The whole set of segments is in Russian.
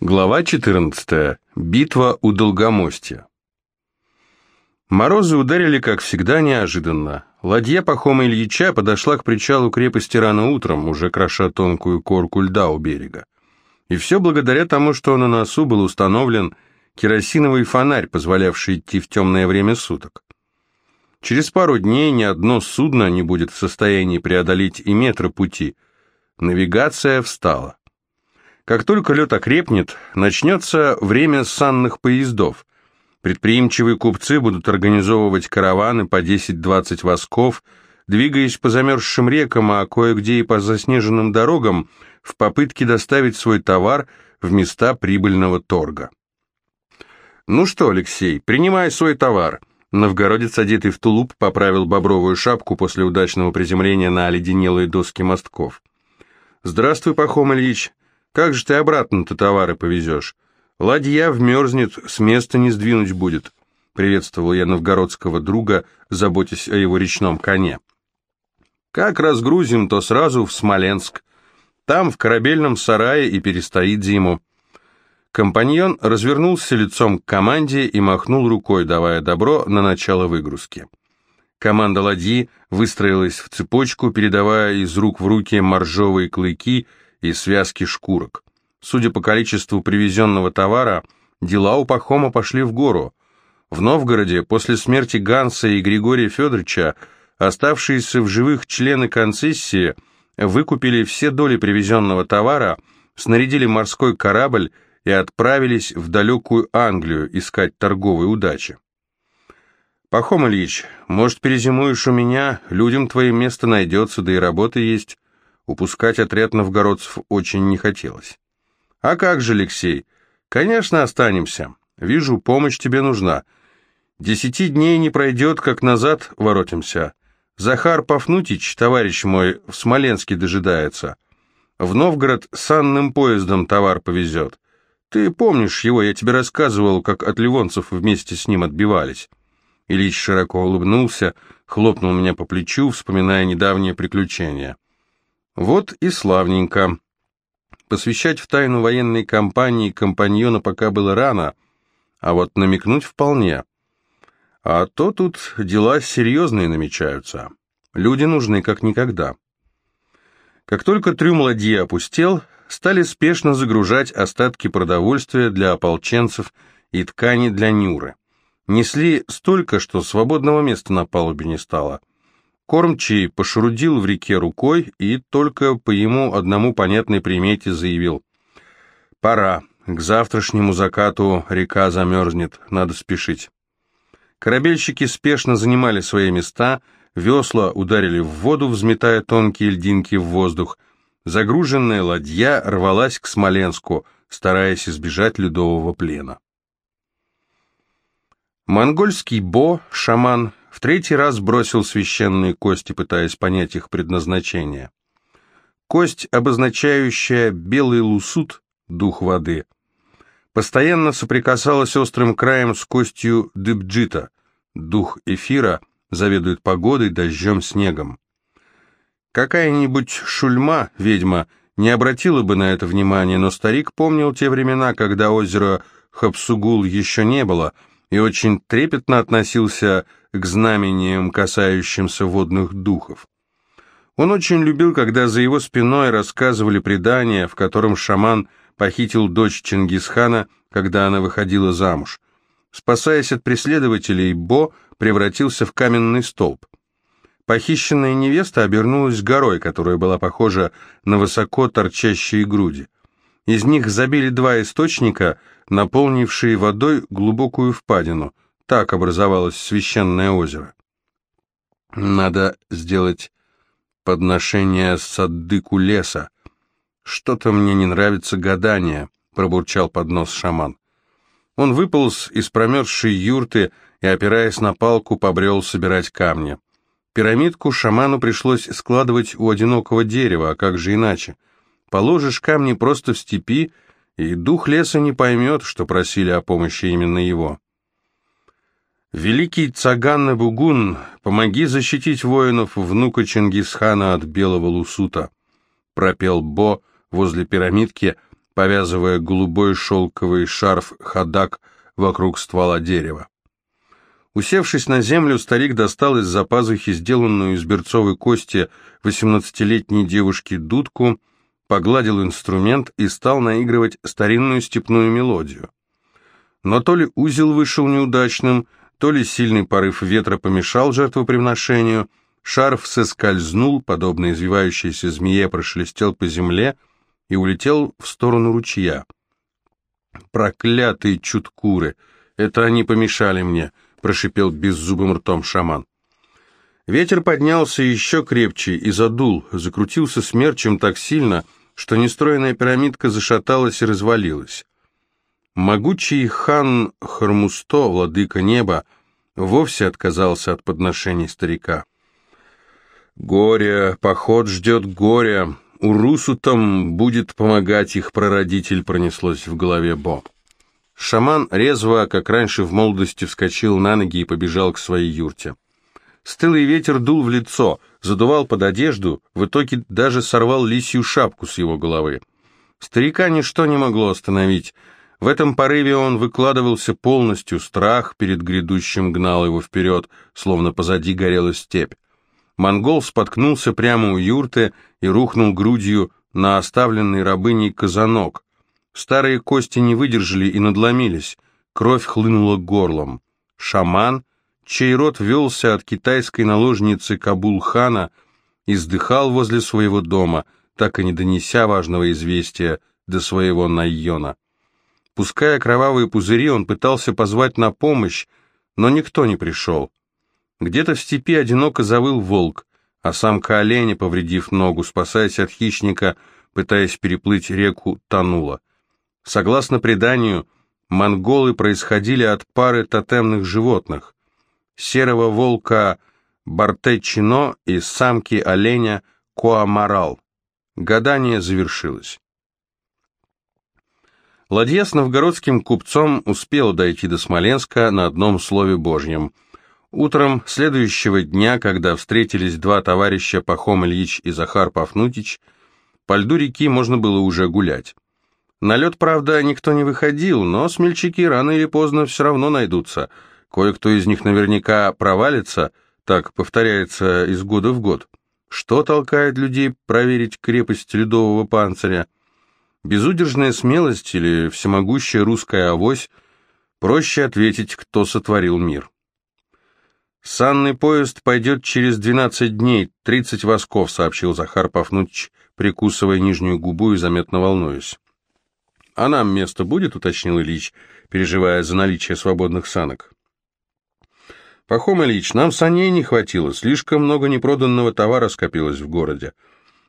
Глава 14. Битва у Долгомостья. Морозы ударили, как всегда, неожиданно. Ладья Пахома Ильича подошла к причалу крепости рано утром, уже кроша тонкую корку льда у берега. И все благодаря тому, что на носу был установлен керосиновый фонарь, позволявший идти в темное время суток. Через пару дней ни одно судно не будет в состоянии преодолеть и метра пути. Навигация встала. Как только лед окрепнет, начнется время санных поездов. Предприимчивые купцы будут организовывать караваны по 10-20 восков, двигаясь по замерзшим рекам, а кое-где и по заснеженным дорогам, в попытке доставить свой товар в места прибыльного торга. «Ну что, Алексей, принимай свой товар», Новгородец, одетый в тулуп, поправил бобровую шапку после удачного приземления на оледенелые доски мостков. «Здравствуй, Пахом Ильич. Как же ты обратно-то товары повезешь? Ладья вмерзнет, с места не сдвинуть будет», — приветствовал я новгородского друга, заботясь о его речном коне. «Как разгрузим, то сразу в Смоленск. Там, в корабельном сарае, и перестоит зиму». Компаньон развернулся лицом к команде и махнул рукой, давая добро на начало выгрузки. Команда ладьи выстроилась в цепочку, передавая из рук в руки моржовые клыки — и связки шкурок. Судя по количеству привезенного товара, дела у Пахома пошли в гору. В Новгороде после смерти Ганса и Григория Федоровича оставшиеся в живых члены концессии выкупили все доли привезенного товара, снарядили морской корабль и отправились в далекую Англию искать торговой удачи. «Пахом Ильич, может, перезимуешь у меня, людям твое место найдется, да и работа есть. Упускать отряд новгородцев очень не хотелось. «А как же, Алексей? Конечно, останемся. Вижу, помощь тебе нужна. Десяти дней не пройдет, как назад воротимся. Захар Пафнутич, товарищ мой, в Смоленске дожидается. В Новгород санным поездом товар повезет. Ты помнишь его, я тебе рассказывал, как от ливонцев вместе с ним отбивались». Ильич широко улыбнулся, хлопнул меня по плечу, вспоминая недавние приключения. Вот и славненько. Посвящать в тайну военной кампании компаньона пока было рано, а вот намекнуть вполне. А то тут дела серьезные намечаются. Люди нужны как никогда. Как только трюм ладьи опустел, стали спешно загружать остатки продовольствия для ополченцев и ткани для Нюры. Несли столько, что свободного места на палубе не стало – Кормчий пошурудил в реке рукой и только по ему одному понятной примете заявил. «Пора. К завтрашнему закату река замерзнет. Надо спешить». Корабельщики спешно занимали свои места, весла ударили в воду, взметая тонкие льдинки в воздух. Загруженная ладья рвалась к Смоленску, стараясь избежать ледового плена. Монгольский Бо, шаман, в третий раз бросил священные кости, пытаясь понять их предназначение. Кость, обозначающая белый лусут, дух воды, постоянно соприкасалась острым краем с костью дыбджита, дух эфира, заведует погодой, дождем, снегом. Какая-нибудь шульма, ведьма, не обратила бы на это внимания, но старик помнил те времена, когда озеро Хапсугул еще не было, и очень трепетно относился к знамениям, касающимся водных духов. Он очень любил, когда за его спиной рассказывали предания, в котором шаман похитил дочь Чингисхана, когда она выходила замуж. Спасаясь от преследователей, Бо превратился в каменный столб. Похищенная невеста обернулась горой, которая была похожа на высоко торчащие груди. Из них забили два источника, наполнившие водой глубокую впадину. Так образовалось священное озеро. Надо сделать подношение саддыку леса. Что-то мне не нравится гадание, пробурчал под нос шаман. Он выполз из промерзшей юрты и, опираясь на палку, побрел собирать камни. Пирамидку шаману пришлось складывать у одинокого дерева, а как же иначе? Положишь камни просто в степи, и дух леса не поймет, что просили о помощи именно его. «Великий Цаган Бугун, помоги защитить воинов внука Чингисхана от белого лусута», пропел Бо возле пирамидки, повязывая голубой шелковый шарф ходак вокруг ствола дерева. Усевшись на землю, старик достал из-за пазухи сделанную из берцовой кости восемнадцатилетней девушки дудку, погладил инструмент и стал наигрывать старинную степную мелодию. Но то ли узел вышел неудачным, то ли сильный порыв ветра помешал жертвоприношению, шарф соскользнул, подобно извивающейся змее прошелестел по земле и улетел в сторону ручья. «Проклятые чуткуры! Это они помешали мне!» прошипел беззубым ртом шаман. Ветер поднялся еще крепче и задул, закрутился смерчем так сильно, что нестроенная пирамидка зашаталась и развалилась. Могучий хан Хармусто, владыка неба, вовсе отказался от подношений старика. «Горе, поход ждет горе, Урусу там будет помогать их прародитель», пронеслось в голове Бо. Шаман резво, как раньше в молодости, вскочил на ноги и побежал к своей юрте. Стылый ветер дул в лицо, задувал под одежду, в итоге даже сорвал лисью шапку с его головы. Старика ничто не могло остановить. В этом порыве он выкладывался полностью, страх перед грядущим гнал его вперед, словно позади горела степь. Монгол споткнулся прямо у юрты и рухнул грудью на оставленный рабыней казанок, Старые кости не выдержали и надломились, кровь хлынула горлом. Шаман, чей род велся от китайской наложницы Кабул-хана, издыхал возле своего дома, так и не донеся важного известия до своего Найона. Пуская кровавые пузыри, он пытался позвать на помощь, но никто не пришел. Где-то в степи одиноко завыл волк, а самка оленя, повредив ногу, спасаясь от хищника, пытаясь переплыть реку, тонула. Согласно преданию, монголы происходили от пары тотемных животных – серого волка Бартечино и самки оленя Коамарал. Гадание завершилось. Ладья с новгородским купцом успела дойти до Смоленска на одном слове Божьем. Утром следующего дня, когда встретились два товарища Пахом Ильич и Захар Пафнутич, по льду реки можно было уже гулять. На лед, правда, никто не выходил, но смельчаки рано или поздно все равно найдутся. Кое-кто из них наверняка провалится, так повторяется из года в год. Что толкает людей проверить крепость ледового панциря? Безудержная смелость или всемогущая русская авось? Проще ответить, кто сотворил мир. «Санный поезд пойдет через 12 дней, 30 восков», — сообщил Захар Пафнутич, прикусывая нижнюю губу и заметно волнуясь. «А нам место будет?» — уточнил Ильич, переживая за наличие свободных санок. «Пахом Ильич, нам саней не хватило, слишком много непроданного товара скопилось в городе.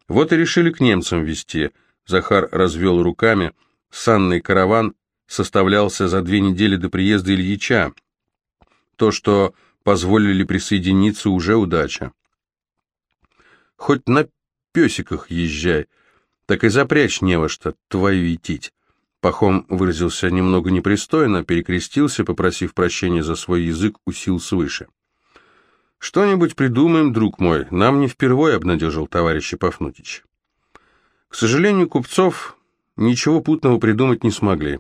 Вот и решили к немцам везти». Захар развел руками. Санный караван составлялся за две недели до приезда Ильича. То, что позволили присоединиться, уже удача. «Хоть на песиках езжай, так и запрячь не во что, твою итить». Пахом выразился немного непристойно, перекрестился, попросив прощения за свой язык у сил свыше. «Что-нибудь придумаем, друг мой, нам не впервой», — обнадежил товарищ Пафнутич. К сожалению, купцов ничего путного придумать не смогли.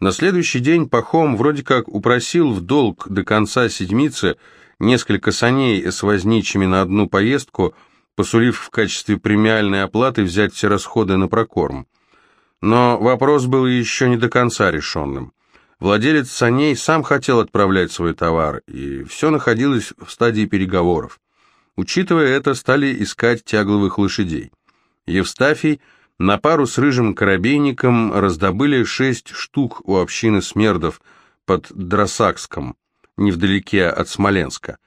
На следующий день Пахом вроде как упросил в долг до конца седмицы несколько саней с возничими на одну поездку, посулив в качестве премиальной оплаты взять все расходы на прокорм. Но вопрос был еще не до конца решенным. Владелец саней сам хотел отправлять свой товар, и все находилось в стадии переговоров. Учитывая это, стали искать тягловых лошадей. Евстафий на пару с рыжим коробейником раздобыли шесть штук у общины смердов под Дросакском, невдалеке от Смоленска.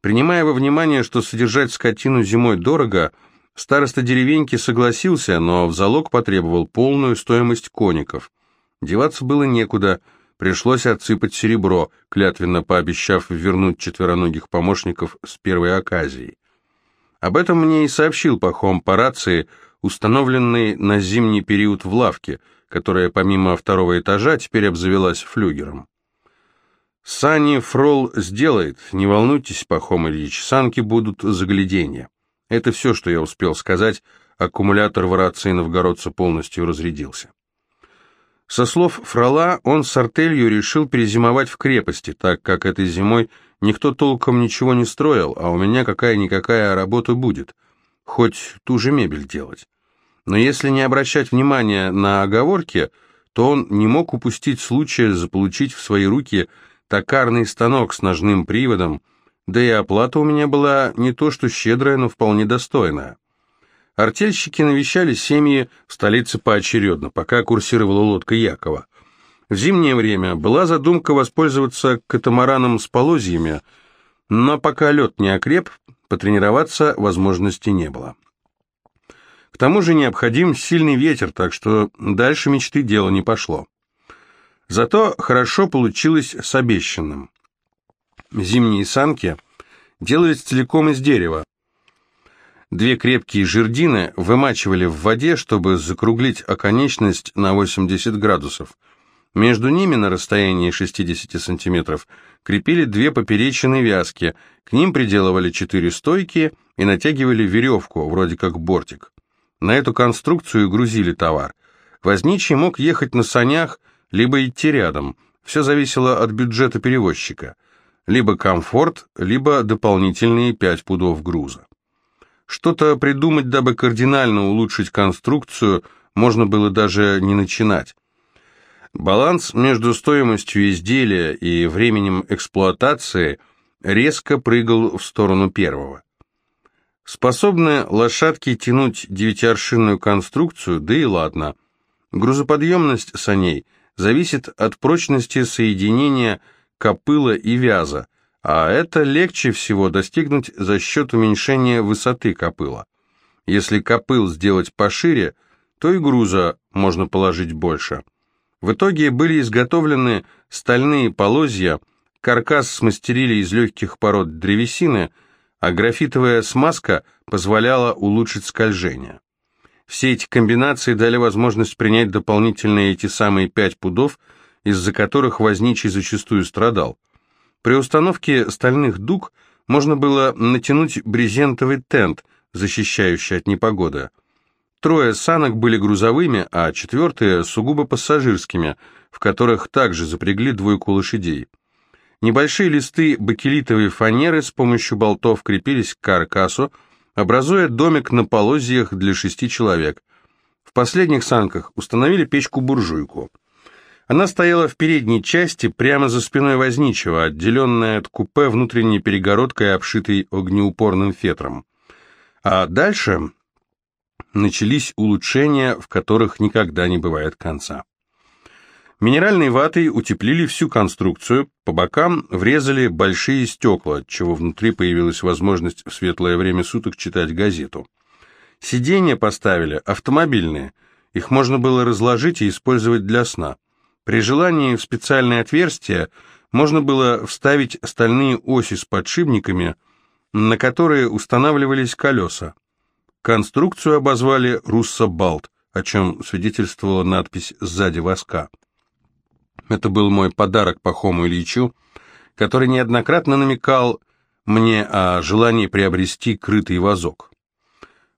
Принимая во внимание, что содержать скотину зимой дорого – Староста деревеньки согласился, но в залог потребовал полную стоимость коников. Деваться было некуда, пришлось отсыпать серебро, клятвенно пообещав вернуть четвероногих помощников с первой оказией. Об этом мне и сообщил Пахом по рации, установленный на зимний период в лавке, которая помимо второго этажа теперь обзавелась флюгером. «Сани Фрол сделает, не волнуйтесь, Пахом Ильич, санки будут загляденье». Это все, что я успел сказать, аккумулятор в рации новгородца полностью разрядился. Со слов Фрала, он с артелью решил перезимовать в крепости, так как этой зимой никто толком ничего не строил, а у меня какая-никакая работа будет, хоть ту же мебель делать. Но если не обращать внимания на оговорки, то он не мог упустить случая заполучить в свои руки токарный станок с ножным приводом, да и оплата у меня была не то что щедрая, но вполне достойная. Артельщики навещали семьи в столице поочередно, пока курсировала лодка Якова. В зимнее время была задумка воспользоваться катамараном с полозьями, но пока лед не окреп, потренироваться возможности не было. К тому же необходим сильный ветер, так что дальше мечты дело не пошло. Зато хорошо получилось с обещанным. Зимние санки делались целиком из дерева, Две крепкие жердины вымачивали в воде, чтобы закруглить оконечность на 80 градусов. Между ними на расстоянии 60 сантиметров крепили две поперечины вязки, к ним приделывали четыре стойки и натягивали веревку, вроде как бортик. На эту конструкцию грузили товар. Возничий мог ехать на санях, либо идти рядом. Все зависело от бюджета перевозчика. Либо комфорт, либо дополнительные 5 пудов груза. Что-то придумать, дабы кардинально улучшить конструкцию, можно было даже не начинать. Баланс между стоимостью изделия и временем эксплуатации резко прыгал в сторону первого. Способны лошадки тянуть девятиаршинную конструкцию, да и ладно. Грузоподъемность саней зависит от прочности соединения копыла и вяза, а это легче всего достигнуть за счет уменьшения высоты копыла. Если копыл сделать пошире, то и груза можно положить больше. В итоге были изготовлены стальные полозья, каркас смастерили из легких пород древесины, а графитовая смазка позволяла улучшить скольжение. Все эти комбинации дали возможность принять дополнительные эти самые пять пудов, из-за которых возничий зачастую страдал – при установке стальных дуг можно было натянуть брезентовый тент, защищающий от непогоды. Трое санок были грузовыми, а четвертые сугубо пассажирскими, в которых также запрягли двойку лошадей. Небольшие листы бакелитовой фанеры с помощью болтов крепились к каркасу, образуя домик на полозьях для шести человек. В последних санках установили печку-буржуйку. Она стояла в передней части, прямо за спиной возничего, отделенная от купе внутренней перегородкой, обшитой огнеупорным фетром. А дальше начались улучшения, в которых никогда не бывает конца. Минеральной ватой утеплили всю конструкцию, по бокам врезали большие стекла, отчего внутри появилась возможность в светлое время суток читать газету. Сиденья поставили автомобильные, их можно было разложить и использовать для сна. При желании в специальное отверстие можно было вставить стальные оси с подшипниками, на которые устанавливались колеса. Конструкцию обозвали «Руссо-Балт», о чем свидетельствовала надпись сзади воска. Это был мой подарок Пахому Ильичу, который неоднократно намекал мне о желании приобрести крытый вазок.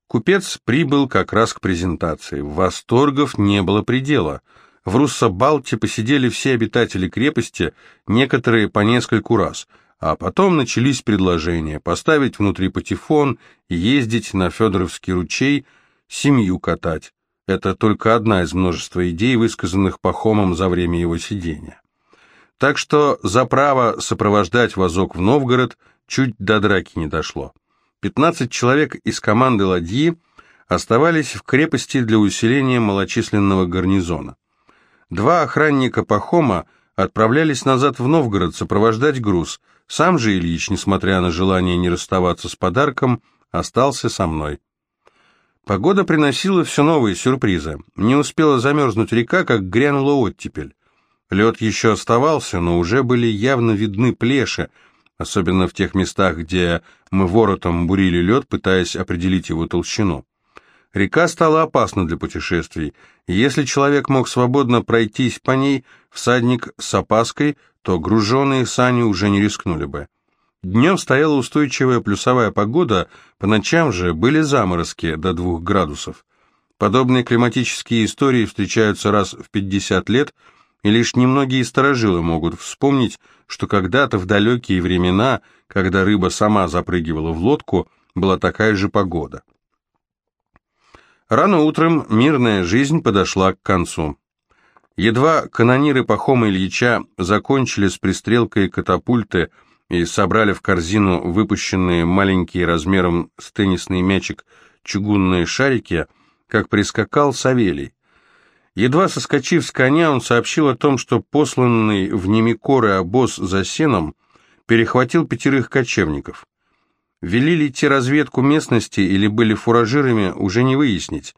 Купец прибыл как раз к презентации. Восторгов не было предела – в Руссобалте посидели все обитатели крепости, некоторые по нескольку раз, а потом начались предложения поставить внутри патефон, ездить на Федоровский ручей, семью катать. Это только одна из множества идей, высказанных Пахомом за время его сидения. Так что за право сопровождать вазок в Новгород чуть до драки не дошло. 15 человек из команды ладьи оставались в крепости для усиления малочисленного гарнизона. Два охранника Пахома отправлялись назад в Новгород сопровождать груз. Сам же Ильич, несмотря на желание не расставаться с подарком, остался со мной. Погода приносила все новые сюрпризы. Не успела замерзнуть река, как грянула оттепель. Лед еще оставался, но уже были явно видны плеши, особенно в тех местах, где мы воротом бурили лед, пытаясь определить его толщину. Река стала опасна для путешествий, и если человек мог свободно пройтись по ней, всадник с опаской, то груженные сани уже не рискнули бы. Днем стояла устойчивая плюсовая погода, по ночам же были заморозки до двух градусов. Подобные климатические истории встречаются раз в 50 лет, и лишь немногие старожилы могут вспомнить, что когда-то в далекие времена, когда рыба сама запрыгивала в лодку, была такая же погода. Рано утром мирная жизнь подошла к концу. Едва канониры Пахома Ильича закончили с пристрелкой катапульты и собрали в корзину выпущенные маленькие размером с теннисный мячик чугунные шарики, как прискакал Савелий. Едва соскочив с коня, он сообщил о том, что посланный в Немикоры обоз за сеном перехватил пятерых кочевников. Вели ли те разведку местности или были фуражирами, уже не выяснить.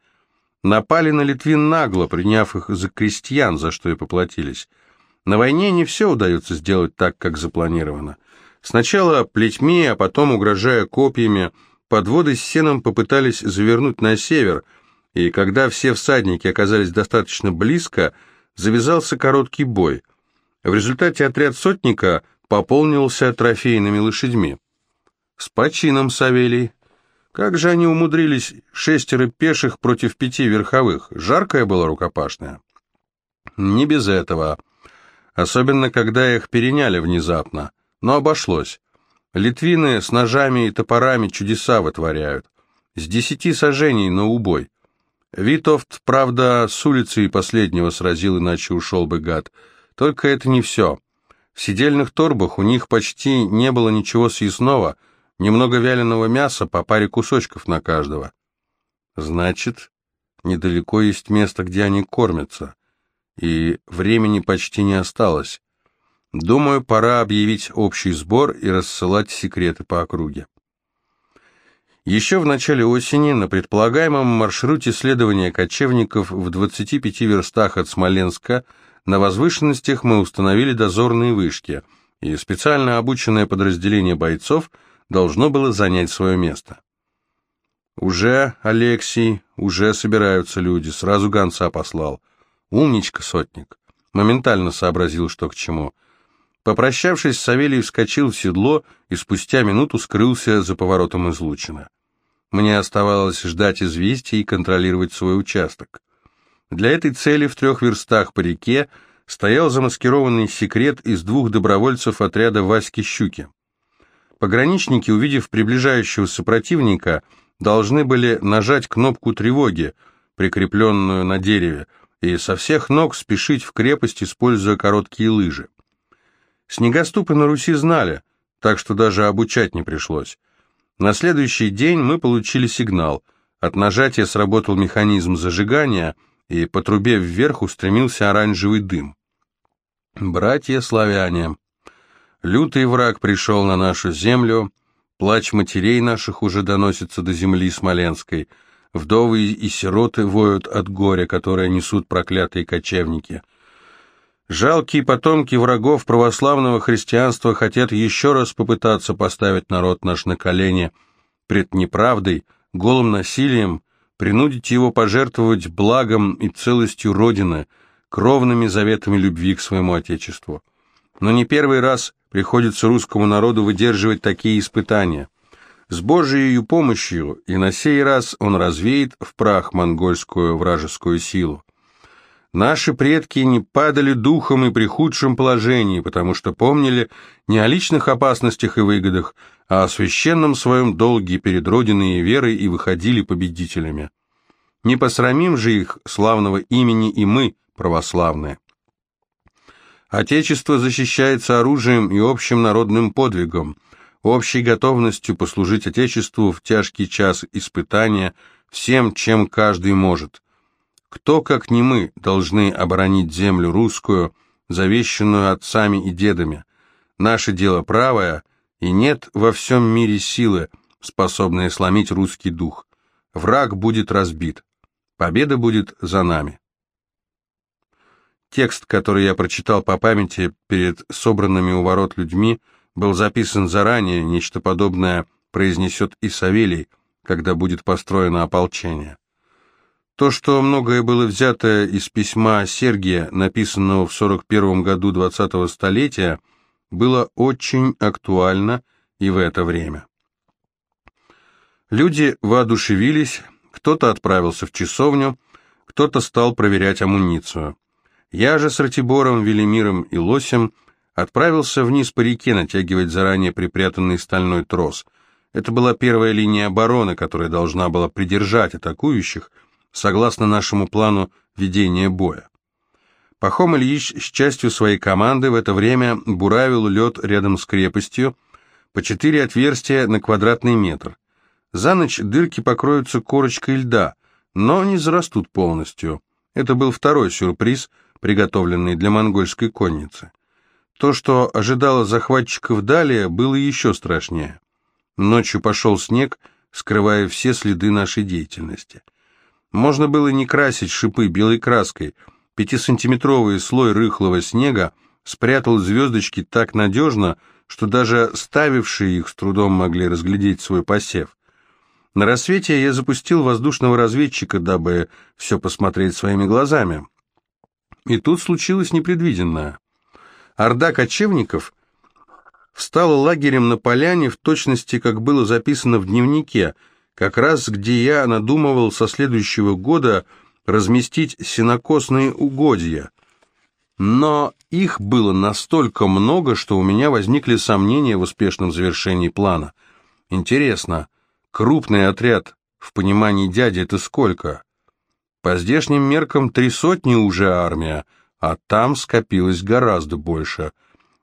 Напали на Литвин нагло, приняв их за крестьян, за что и поплатились. На войне не все удается сделать так, как запланировано. Сначала плетьми, а потом, угрожая копьями, подводы с сеном попытались завернуть на север, и когда все всадники оказались достаточно близко, завязался короткий бой. В результате отряд сотника пополнился трофейными лошадьми. С почином, Савелий. Как же они умудрились шестеро пеших против пяти верховых? Жаркая была рукопашная. Не без этого. Особенно, когда их переняли внезапно. Но обошлось. Литвины с ножами и топорами чудеса вытворяют. С десяти сажений на убой. Витовт, правда, с улицы и последнего сразил, иначе ушел бы гад. Только это не все. В сидельных торбах у них почти не было ничего съестного, Немного вяленого мяса, по паре кусочков на каждого. Значит, недалеко есть место, где они кормятся, и времени почти не осталось. Думаю, пора объявить общий сбор и рассылать секреты по округе. Еще в начале осени на предполагаемом маршруте следования кочевников в 25 верстах от Смоленска на возвышенностях мы установили дозорные вышки, и специально обученное подразделение бойцов – должно было занять свое место. «Уже, Алексей, уже собираются люди, сразу гонца послал. Умничка, сотник!» Моментально сообразил, что к чему. Попрощавшись, Савелий вскочил в седло и спустя минуту скрылся за поворотом излучина. Мне оставалось ждать известий и контролировать свой участок. Для этой цели в трех верстах по реке стоял замаскированный секрет из двух добровольцев отряда Васьки Щуки. Пограничники, увидев приближающегося противника, должны были нажать кнопку тревоги, прикрепленную на дереве, и со всех ног спешить в крепость, используя короткие лыжи. Снегоступы на Руси знали, так что даже обучать не пришлось. На следующий день мы получили сигнал. От нажатия сработал механизм зажигания, и по трубе вверх устремился оранжевый дым. «Братья-славяне», Лютый враг пришел на нашу землю, плач матерей наших уже доносится до земли Смоленской, вдовы и сироты воют от горя, которое несут проклятые кочевники. Жалкие потомки врагов православного христианства хотят еще раз попытаться поставить народ наш на колени пред неправдой, голым насилием, принудить его пожертвовать благом и целостью Родины, кровными заветами любви к своему Отечеству. Но не первый раз приходится русскому народу выдерживать такие испытания. С Божией помощью и на сей раз он развеет в прах монгольскую вражескую силу. Наши предки не падали духом и при худшем положении, потому что помнили не о личных опасностях и выгодах, а о священном своем долге перед Родиной и верой и выходили победителями. Не посрамим же их славного имени и мы, православные. Отечество защищается оружием и общим народным подвигом, общей готовностью послужить Отечеству в тяжкий час испытания всем, чем каждый может. Кто, как не мы, должны оборонить землю русскую, завещанную отцами и дедами? Наше дело правое, и нет во всем мире силы, способной сломить русский дух. Враг будет разбит. Победа будет за нами. Текст, который я прочитал по памяти перед собранными у ворот людьми, был записан заранее, нечто подобное произнесет и Савелий, когда будет построено ополчение. То, что многое было взято из письма Сергия, написанного в 41 году 20-го столетия, было очень актуально и в это время. Люди воодушевились, Кто-то отправился в часовню, кто-то стал проверять амуницию. Я же с Ратибором, Велимиром и Лосем отправился вниз по реке натягивать заранее припрятанный стальной трос. Это была первая линия обороны, которая должна была придержать атакующих, согласно нашему плану ведения боя. Пахом Ильич с частью своей команды в это время буравил лед рядом с крепостью, по четыре отверстия на квадратный метр. За ночь дырки покроются корочкой льда, но не зарастут полностью. Это был второй сюрприз, приготовленный для монгольской конницы. То, что ожидало захватчиков далее, было еще страшнее. Ночью пошел снег, скрывая все следы нашей деятельности. Можно было не красить шипы белой краской. Пятисантиметровый слой рыхлого снега спрятал звездочки так надежно, что даже ставившие их с трудом могли разглядеть свой посев. На рассвете я запустил воздушного разведчика, дабы все посмотреть своими глазами. И тут случилось непредвиденное. Орда кочевников встала лагерем на поляне в точности, как было записано в дневнике, как раз где я надумывал со следующего года разместить сенокосные угодья. Но их было настолько много, что у меня возникли сомнения в успешном завершении плана. Интересно, крупный отряд в понимании дяди это сколько? По здешним меркам три сотни уже армия, а там скопилось гораздо больше.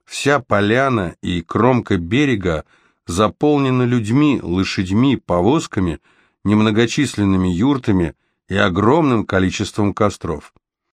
Вся поляна и кромка берега заполнена людьми, лошадьми, повозками, немногочисленными юртами и огромным количеством костров.